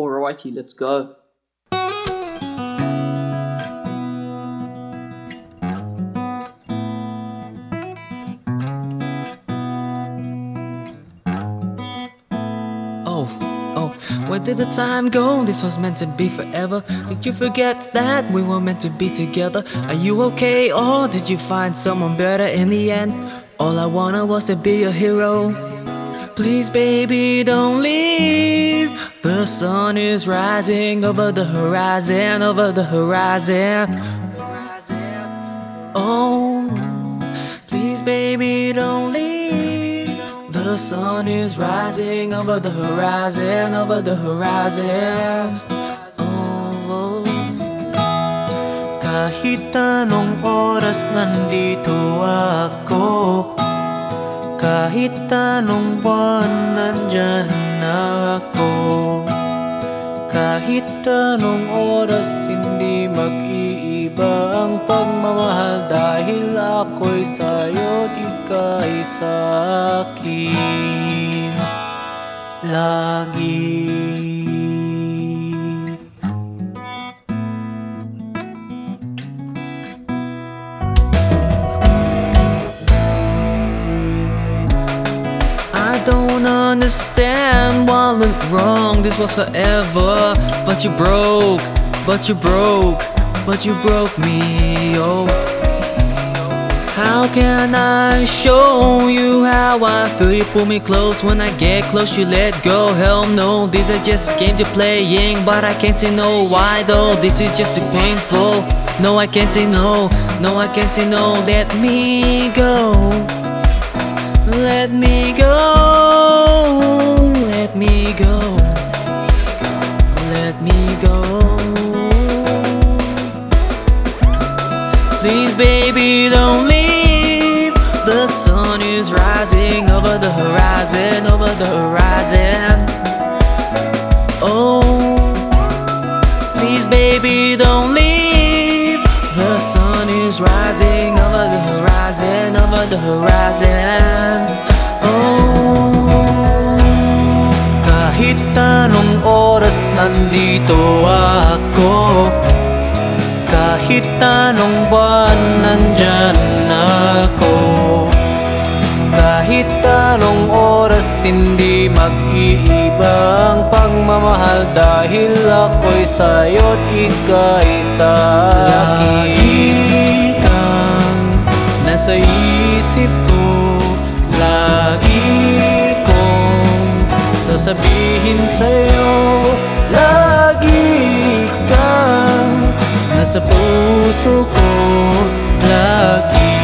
Alrighty, let's go. Oh, oh, where did the time go? This was meant to be forever. Did you forget that we were meant to be together? Are you okay, or did you find someone better in the end? All I wanted was to be your hero. Please, baby, don't leave. The sun is rising over the horizon, over the horizon. Oh, please, baby, don't leave. The sun is rising over the horizon, over the horizon. Oh, Kahit anong oras nandito ako Kahit anong buwan nandyan ako Kahit anong oras hindi mag-iiba ang pagmamahal Dahil ako'y sa'yo't ika'y sa'kin. Lagi. I don't understand what went wrong. This was forever, but you broke, but you broke, but you broke me. Oh, how can I show you how I feel? You pull me close when I get close, you let go. Hell no, these are just games you're playing, but I can't say no. Why though? This is just too painful. No, I can't say no. No, I can't say no. Let me go. Let me go, Please, baby, don't leave. The sun is rising over the horizon, over the horizon. Oh, please, baby, don't leave. The sun is rising over the horizon, over the horizon. Oh, Kahit anong oras nandito ako Kahit anong buwan nandyan ako. Kahit anong oras hindi mag-iiba pagmamahal Dahil ako'y sa'yo't ika'y Lagi kang nasa isip ko. Lagi kong sasabihin sa'yo Lagi kang nasa puso ko Lagi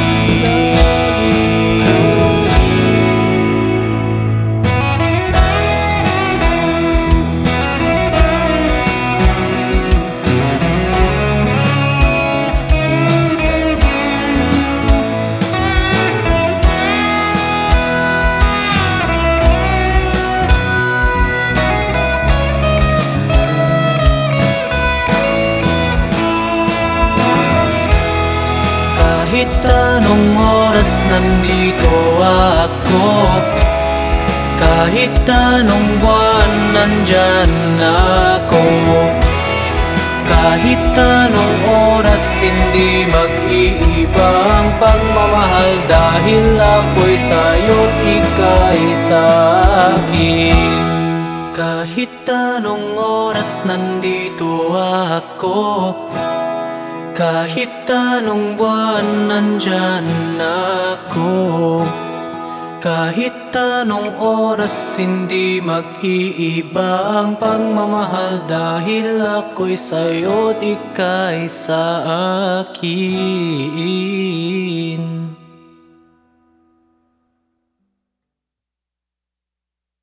Kahit anong oras nandito ako. Kahit anong buwan nandyan ako. Kahit anong oras hindi mag-iiba ang pagmamahal Dahil ako'y sa'yo't ika'y sa'kin. Kahit anong oras nandito ako kahit anong buwan nandyan ako. Kahit anong oras hindi mag-iiba ang pagmamahal Dahil ako'y sa'yo't ika'y sa akin